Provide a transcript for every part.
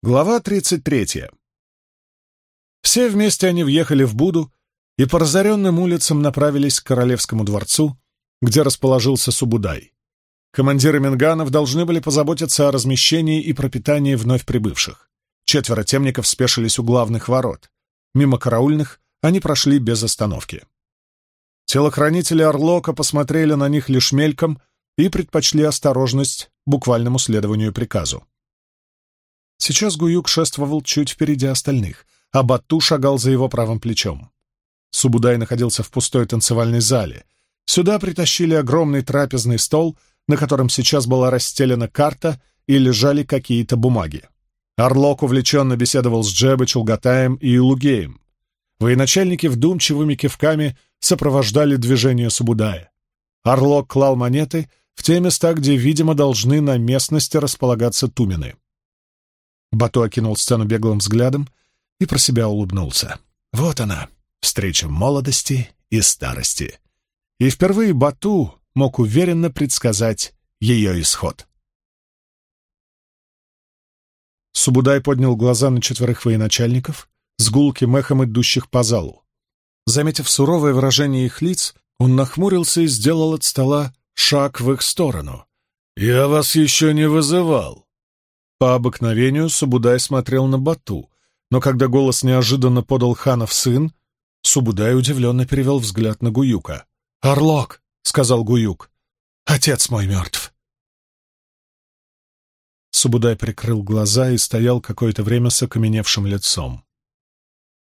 Глава 33. Все вместе они въехали в Буду и по разоренным улицам направились к Королевскому дворцу, где расположился Субудай. Командиры Минганов должны были позаботиться о размещении и пропитании вновь прибывших. Четверо темников спешились у главных ворот. Мимо караульных они прошли без остановки. Телохранители Орлока посмотрели на них лишь мельком и предпочли осторожность буквальному следованию приказу. Сейчас Гуюк шествовал чуть впереди остальных, а Бату шагал за его правым плечом. Субудай находился в пустой танцевальной зале. Сюда притащили огромный трапезный стол, на котором сейчас была расстелена карта и лежали какие-то бумаги. Орлок увлеченно беседовал с Джебе, Чулгатаем и Илугеем. Военачальники вдумчивыми кивками сопровождали движение Субудая. Орлок клал монеты в те места, где, видимо, должны на местности располагаться тумены. Бату окинул сцену беглым взглядом и про себя улыбнулся. Вот она, встреча молодости и старости. И впервые Бату мог уверенно предсказать ее исход. Субудай поднял глаза на четверых военачальников, с гулким эхом идущих по залу. Заметив суровое выражение их лиц, он нахмурился и сделал от стола шаг в их сторону. «Я вас еще не вызывал», по обыкновению Субудай смотрел на Бату, но когда голос неожиданно подал ханов сын, Субудай удивленно перевел взгляд на Гуюка. «Орлок!» — сказал Гуюк. «Отец мой мертв!» Субудай прикрыл глаза и стоял какое-то время с окаменевшим лицом.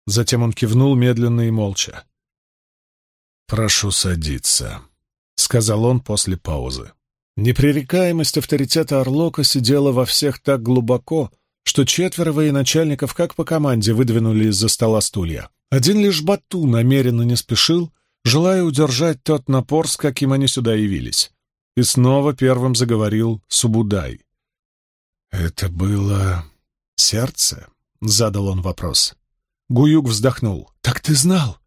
Затем он кивнул медленно и молча. «Прошу садиться», — сказал он после паузы. Непререкаемость авторитета Орлока сидела во всех так глубоко, что четверо военачальников как по команде выдвинули из-за стола стулья. Один лишь Бату намеренно не спешил, желая удержать тот напор, с каким они сюда явились. И снова первым заговорил Субудай. «Это было сердце?» — задал он вопрос. Гуюк вздохнул. «Так ты знал?»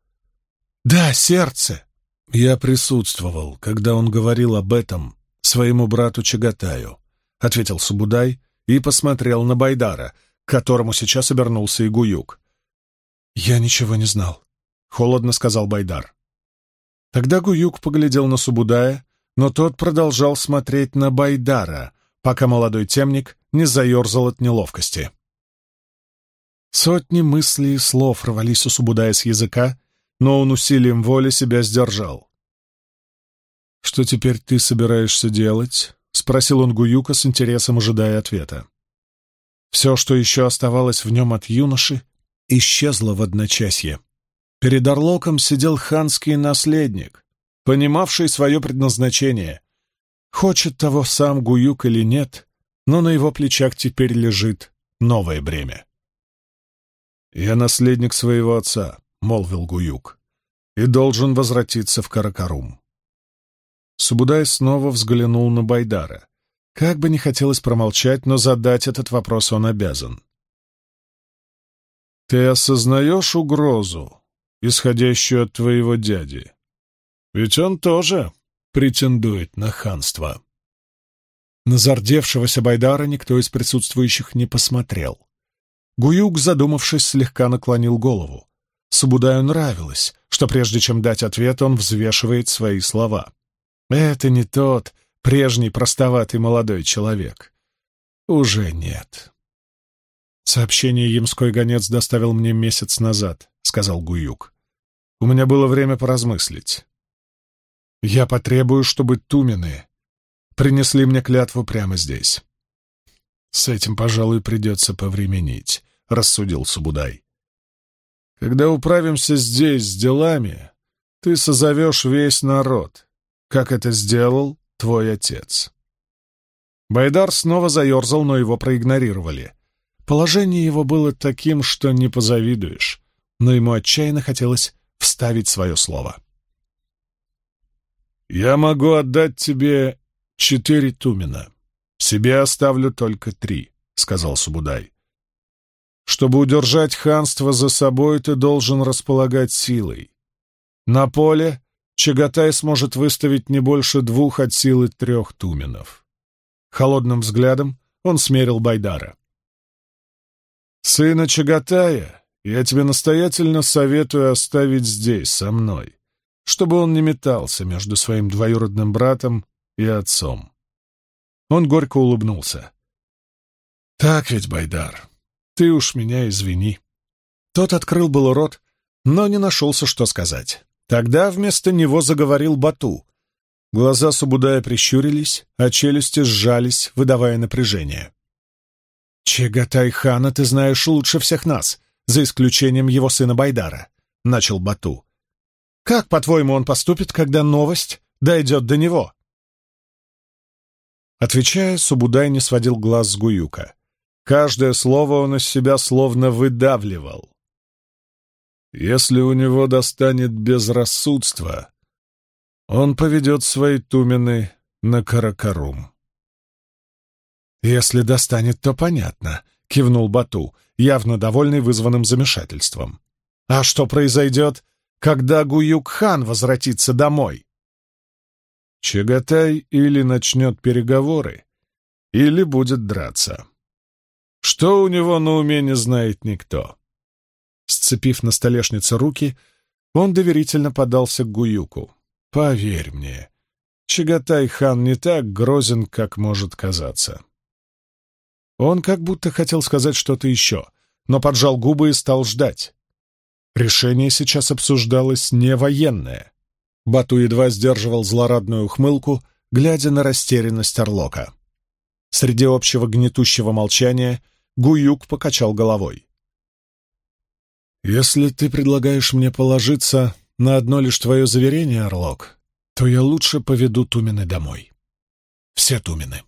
«Да, сердце!» Я присутствовал, когда он говорил об этом своему брату Чагатаю», — ответил Субудай и посмотрел на Байдара, к которому сейчас обернулся и Гуюк. «Я ничего не знал», — холодно сказал Байдар. Тогда Гуюк поглядел на Субудая, но тот продолжал смотреть на Байдара, пока молодой темник не заерзал от неловкости. Сотни мыслей и слов рвались у Субудая с языка, но он усилием воли себя сдержал. «Что теперь ты собираешься делать?» — спросил он Гуюка с интересом, ожидая ответа. Все, что еще оставалось в нем от юноши, исчезло в одночасье. Перед Орлоком сидел ханский наследник, понимавший свое предназначение. Хочет того сам Гуюк или нет, но на его плечах теперь лежит новое бремя. «Я наследник своего отца», — молвил Гуюк, — «и должен возвратиться в Каракарум. Субудай снова взглянул на Байдара. Как бы не хотелось промолчать, но задать этот вопрос он обязан. «Ты осознаешь угрозу, исходящую от твоего дяди? Ведь он тоже претендует на ханство». На зардевшегося Байдара никто из присутствующих не посмотрел. Гуюк, задумавшись, слегка наклонил голову. Субудаю нравилось, что прежде чем дать ответ, он взвешивает свои слова. Это не тот прежний простоватый молодой человек. Уже нет. Сообщение ямской гонец доставил мне месяц назад, сказал Гуюк. У меня было время поразмыслить. Я потребую, чтобы тумены принесли мне клятву прямо здесь. С этим, пожалуй, придется повременить, рассудил Субудай. Когда управимся здесь с делами, ты созовешь весь народ, как это сделал твой отец. Байдар снова заерзал, но его проигнорировали. Положение его было таким, что не позавидуешь, но ему отчаянно хотелось вставить свое слово. «Я могу отдать тебе четыре тумена. Себе оставлю только три», — сказал Субудай. «Чтобы удержать ханство за собой, ты должен располагать силой. На поле Чагатай сможет выставить не больше двух от силы трех туменов. Холодным взглядом он смерил Байдара. Сына Чагатая я тебе настоятельно советую оставить здесь, со мной, чтобы он не метался между своим двоюродным братом и отцом. Он горько улыбнулся. «Так ведь, Байдар, ты уж меня извини». Тот открыл был рот, но не нашелся, что сказать. Тогда вместо него заговорил Бату. Глаза Субудая прищурились, а челюсти сжались, выдавая напряжение. «Чегатай-хана ты знаешь лучше всех нас, за исключением его сына Байдара», — начал Бату. «Как, по-твоему, он поступит, когда новость дойдет до него?» Отвечая, Субудай не сводил глаз с Гуюка. Каждое слово он из себя словно выдавливал. Если у него достанет безрассудство, он поведет свои тумены на Каракарум. «Если достанет, то понятно», — кивнул Бату, явно довольный вызванным замешательством. «А что произойдет, когда Гуюк-хан возвратится домой?» Чагатай или начнет переговоры, или будет драться. Что у него на уме не знает никто. Сцепив на столешнице руки, он доверительно подался к Гуюку. «Поверь мне, Чагатай-хан не так грозен, как может казаться». Он как будто хотел сказать что-то еще, но поджал губы и стал ждать. Решение сейчас обсуждалось не военное. Бату едва сдерживал злорадную ухмылку, глядя на растерянность Орлока. Среди общего гнетущего молчания Гуюк покачал головой. «Если ты предлагаешь мне положиться на одно лишь твое заверение, Орлок, то я лучше поведу Тумины домой. Все Тумины».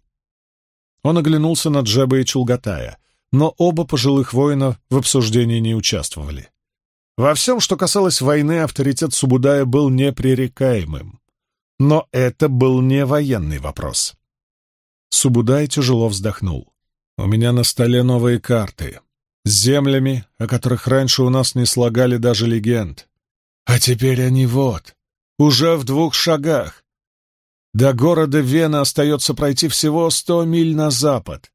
Он оглянулся на Джеба и Чулгатая, но оба пожилых воина в обсуждении не участвовали. Во всем, что касалось войны, авторитет Субудая был непререкаемым. Но это был не военный вопрос. Субудай тяжело вздохнул. «У меня на столе новые карты. С землями, о которых раньше у нас не слагали даже легенд. А теперь они вот, уже в двух шагах. До города Вена остается пройти всего сто миль на запад.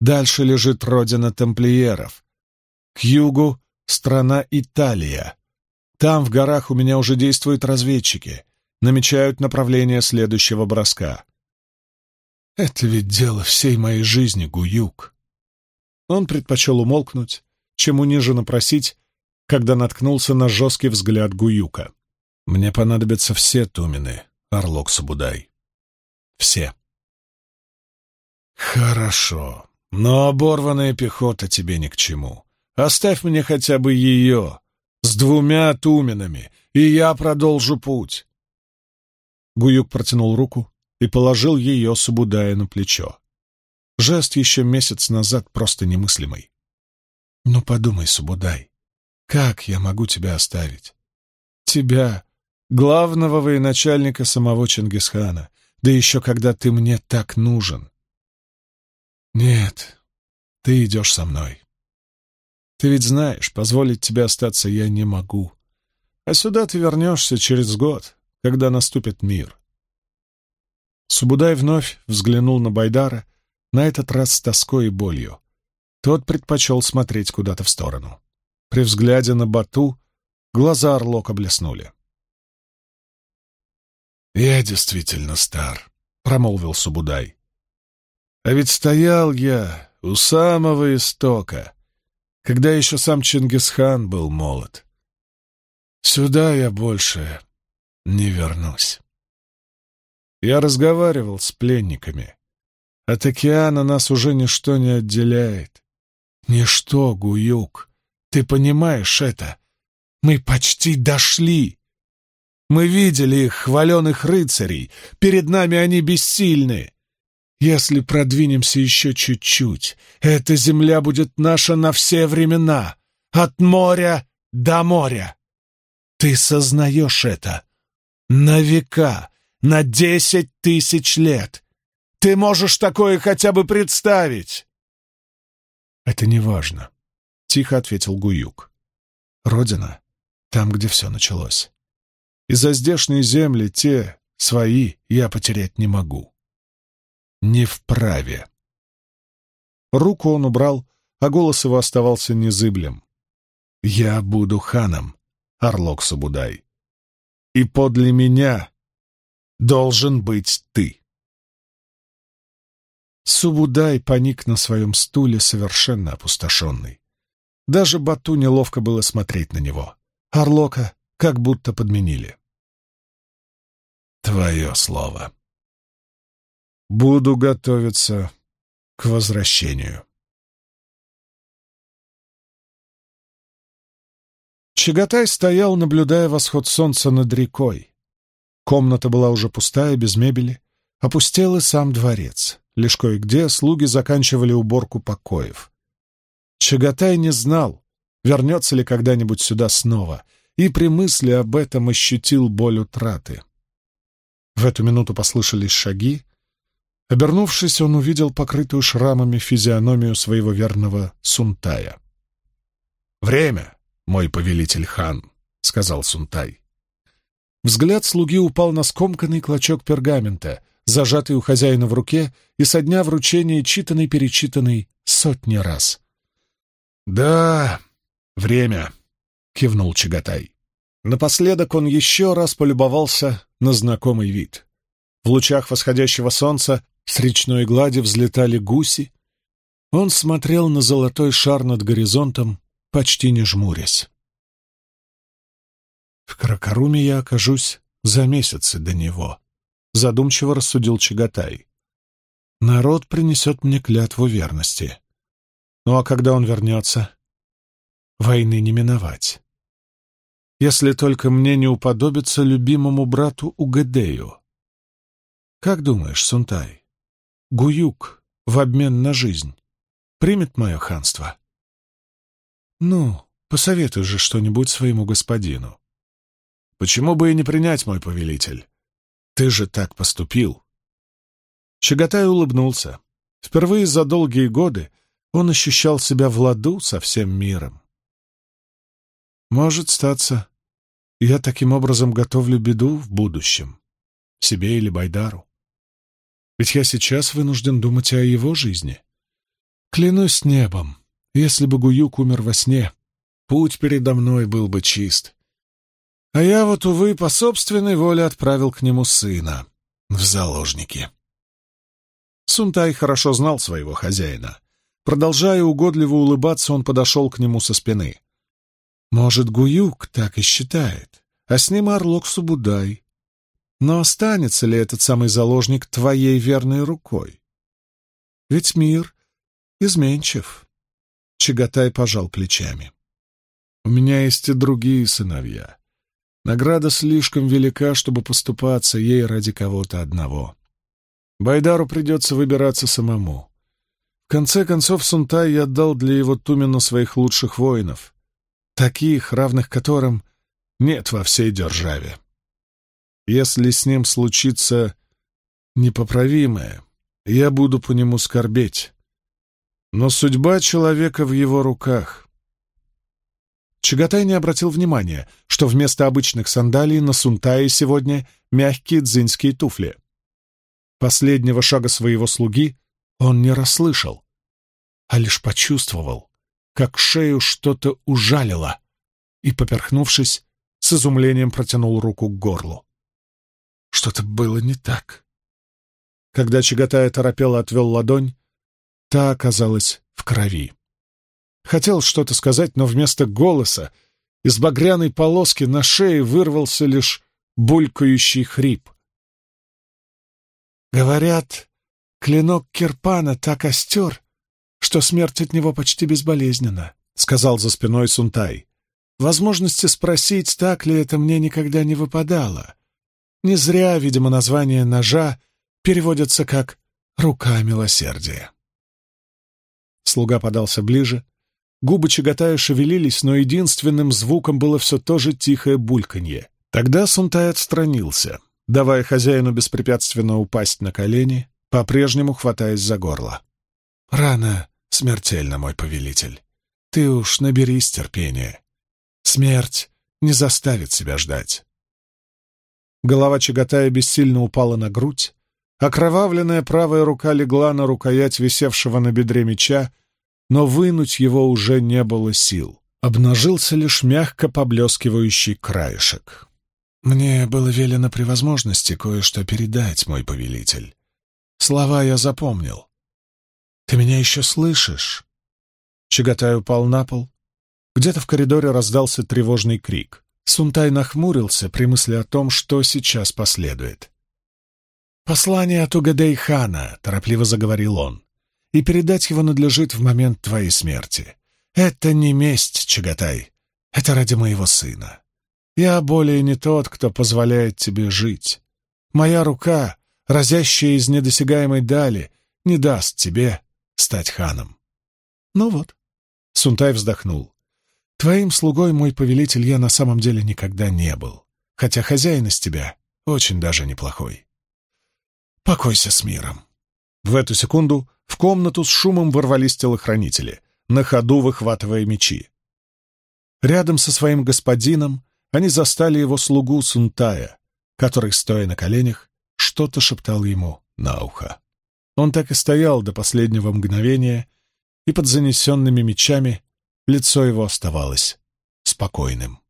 Дальше лежит родина тамплиеров. К югу — страна Италия. Там, в горах, у меня уже действуют разведчики, намечают направление следующего броска. Это ведь дело всей моей жизни, Гуюк. Он предпочел умолкнуть, чем униженно просить, когда наткнулся на жесткий взгляд Гуюка. «Мне понадобятся все тумины, Орлок Сабудай. Все. Хорошо, но оборванная пехота тебе ни к чему. Оставь мне хотя бы ее, с двумя туменами, и я продолжу путь. Гуюк протянул руку и положил ее Субудая на плечо. Жест еще месяц назад просто немыслимый. «Ну подумай, Субудай, как я могу тебя оставить? Тебя, главного военачальника самого Чингисхана, да еще когда ты мне так нужен. Нет, ты идешь со мной. Ты ведь знаешь, позволить тебе остаться я не могу. А сюда ты вернешься через год, когда наступит мир. Субудай вновь взглянул на Байдара, на этот раз с тоской и болью. Тот предпочел смотреть куда-то в сторону. При взгляде на Бату глаза Орлока блеснули. «Я действительно стар», — промолвил Субудай. «А ведь стоял я у самого истока, когда еще сам Чингисхан был молод. Сюда я больше не вернусь». Я разговаривал с пленниками. От океана нас уже ничто не отделяет. Ничто, Гуюк, ты понимаешь это? Мы почти дошли. Мы видели их, хваленых рыцарей. Перед нами они бессильны. Если продвинемся еще чуть-чуть, эта земля будет наша на все времена, от моря до моря. Ты сознаешь это? На века, на десять тысяч лет. Ты можешь такое хотя бы представить? Это не важно, — тихо ответил Гуюк. Родина — там, где все началось и за здешние земли те, свои, я потерять не могу. Не вправе. Руку он убрал а голос его оставался незыблем. «Я буду ханом, Орлок Сабудай, и подле меня должен быть ты». Субудай паник на своем стуле, совершенно опустошенный. Даже Бату неловко было смотреть на него. Орлока как будто подменили. «Твое слово», Буду готовиться к возвращению. Чагатай стоял, наблюдая восход солнца над рекой. Комната была уже пустая, без мебели. Опустел и сам дворец. Лишь кое-где слуги заканчивали уборку покоев. Чагатай не знал, вернется ли когда-нибудь сюда снова, и при мысли об этом ощутил боль утраты. В эту минуту послышались шаги, Обернувшись, он увидел покрытую шрамами физиономию своего верного Сунтая. «Время, мой повелитель хан», — сказал Сунтай. Взгляд слуги упал на скомканный клочок пергамента, зажатый у хозяина в руке и со дня вручения читанный-перечитанный сотни раз. «Да, время», — кивнул Чагатай. Напоследок он еще раз полюбовался на знакомый вид. В лучах восходящего солнца с речной глади взлетали гуси. Он смотрел на золотой шар над горизонтом, почти не жмурясь. В Каракаруме я окажусь за месяцы до него, задумчиво рассудил Чагатай. Народ принесет мне клятву верности. Ну а когда он вернется? Войны не миновать. Если только мне не уподобится любимому брату Угадею. Как думаешь, Сунтай, Гуюк в обмен на жизнь примет мое ханство? Ну, посоветуй же что-нибудь своему господину. Почему бы и не принять, мой повелитель? Ты же так поступил. Чагатай улыбнулся. Впервые за долгие годы он ощущал себя в ладу со всем миром. Может статься, я таким образом готовлю беду в будущем, себе или Байдару. Ведь я сейчас вынужден думать о его жизни. Клянусь небом, если бы Гуюк умер во сне, путь передо мной был бы чист. А я вот, увы, по собственной воле отправил к нему сына в заложники. Сунтай хорошо знал своего хозяина. Продолжая угодливо улыбаться, он подошел к нему со спины. Может, Гуюк так и считает, а с ним Орлок Субудай, но останется ли этот самый заложник твоей верной рукой? Ведь мир изменчив. Чагатай пожал плечами. У меня есть и другие сыновья. Награда слишком велика, чтобы поступаться ей ради кого-то одного. Байдару придется выбираться самому. В конце концов, Сунтай я отдал для его Тумена своих лучших воинов, таких, равных которым нет во всей державе. Если с ним случится непоправимое, я буду по нему скорбеть. Но судьба человека в его руках. Чагатай не обратил внимания, что вместо обычных сандалий на Сунтае сегодня мягкие дзиньские туфли. Последнего шага своего слуги он не расслышал, а лишь почувствовал, как шею что-то ужалило, и, поперхнувшись, с изумлением протянул руку к горлу. Что-то было не так. Когда Чагатай торопело отвел ладонь, та оказалась в крови. Хотел что-то сказать, но вместо голоса из багряной полоски на шее вырвался лишь булькающий хрип. Говорят, клинок Кирпана так остер, что смерть от него почти безболезненна, — сказал за спиной Сунтай. Возможности спросить, так ли это мне никогда не выпадало. Не зря, видимо, название ножа переводится как «рука милосердия». Слуга подался ближе. Губы Чагатая шевелились, но единственным звуком было все то же тихое бульканье. Тогда Сунтай отстранился, давая хозяину беспрепятственно упасть на колени, по-прежнему хватаясь за горло. «Рано смертельно, мой повелитель. Ты уж наберись терпения. Смерть не заставит себя ждать». Голова Чагатая бессильно упала на грудь, окровавленная правая рука легла на рукоять висевшего на бедре меча, но вынуть его уже не было сил. Обнажился лишь мягко поблескивающий краешек. «Мне было велено при возможности кое-что передать, мой повелитель. Слова я запомнил. Ты меня еще слышишь?» Чагатай упал на пол. Где-то в коридоре раздался тревожный крик. Сунтай нахмурился при мысли о том, что сейчас последует. «Послание от Угадей-хана», — торопливо заговорил он, — «и передать его надлежит в момент твоей смерти. Это не месть, Чагатай, это ради моего сына. Я более не тот, кто позволяет тебе жить. Моя рука, разящая из недосягаемой дали, не даст тебе стать ханом». «Ну вот», — Сунтай вздохнул, — «твоим слугой, мой повелитель, я на самом деле никогда не был, хотя хозяин из тебя очень даже неплохой». Покойся с миром. В эту секунду в комнату с шумом ворвались телохранители, на ходу выхватывая мечи. Рядом со своим господином они застали его слугу Сунтая, который, стоя на коленях, что-то шептал ему на ухо. Он так и стоял до последнего мгновения, и под занесенными мечами лицо его оставалось спокойным.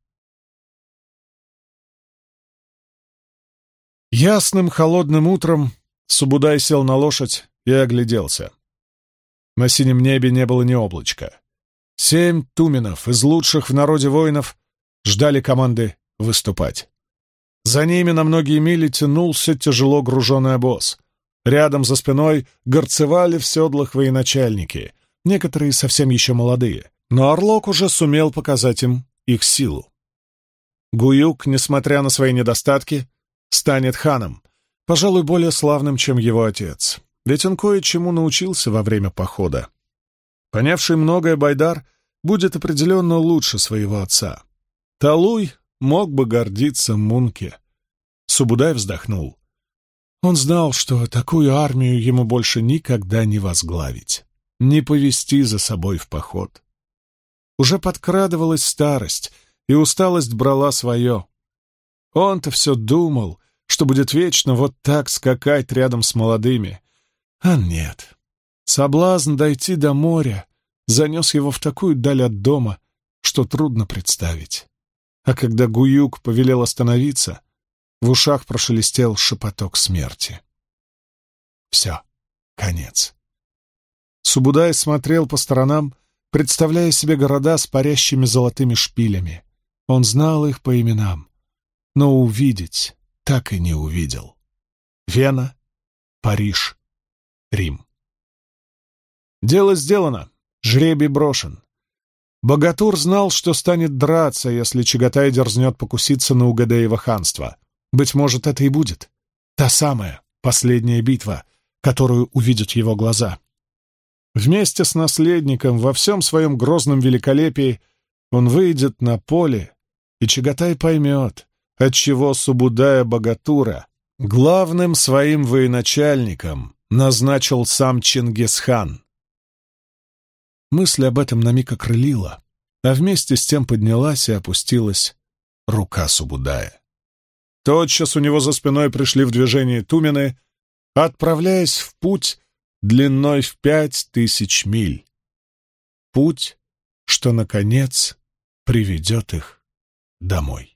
Ясным холодным утром Субудай сел на лошадь и огляделся. На синем небе не было ни облачка. Семь туменов из лучших в народе воинов ждали команды выступать. За ними на многие мили тянулся тяжело груженный обоз. Рядом за спиной горцевали в седлах военачальники, некоторые совсем еще молодые, но Орлок уже сумел показать им их силу. Гуюк, несмотря на свои недостатки, станет ханом, пожалуй, более славным, чем его отец, ведь он кое-чему научился во время похода. Понявший многое Байдар будет определенно лучше своего отца. Талуй мог бы гордиться Мунке. Субудай вздохнул. Он знал, что такую армию ему больше никогда не возглавить, не повести за собой в поход. Уже подкрадывалась старость, и усталость брала свое. Он-то все думал, что будет вечно вот так скакать рядом с молодыми. А нет. Соблазн дойти до моря занес его в такую даль от дома, что трудно представить. А когда Гуюк повелел остановиться, в ушах прошелестел шепоток смерти. Все, конец. Субудай смотрел по сторонам, представляя себе города с парящими золотыми шпилями. Он знал их по именам, но увидеть так и не увидел. Вена, Париж, Рим. Дело сделано, жребий брошен. Богатур знал, что станет драться, если Чагатай дерзнет покуситься на Угадеево ханство. Быть может, это и будет. Та самая, последняя битва, которую увидят его глаза. Вместе с наследником во всем своем грозном великолепии он выйдет на поле, и Чагатай поймет, отчего Субудая Богатура главным своим военачальником назначил сам Чингисхан. Мысль об этом на миг окрылила, а вместе с тем поднялась и опустилась рука Субудая. Тотчас у него за спиной пришли в движение тумены, отправляясь в путь длиной в пять тысяч миль. Путь, что, наконец, приведет их домой.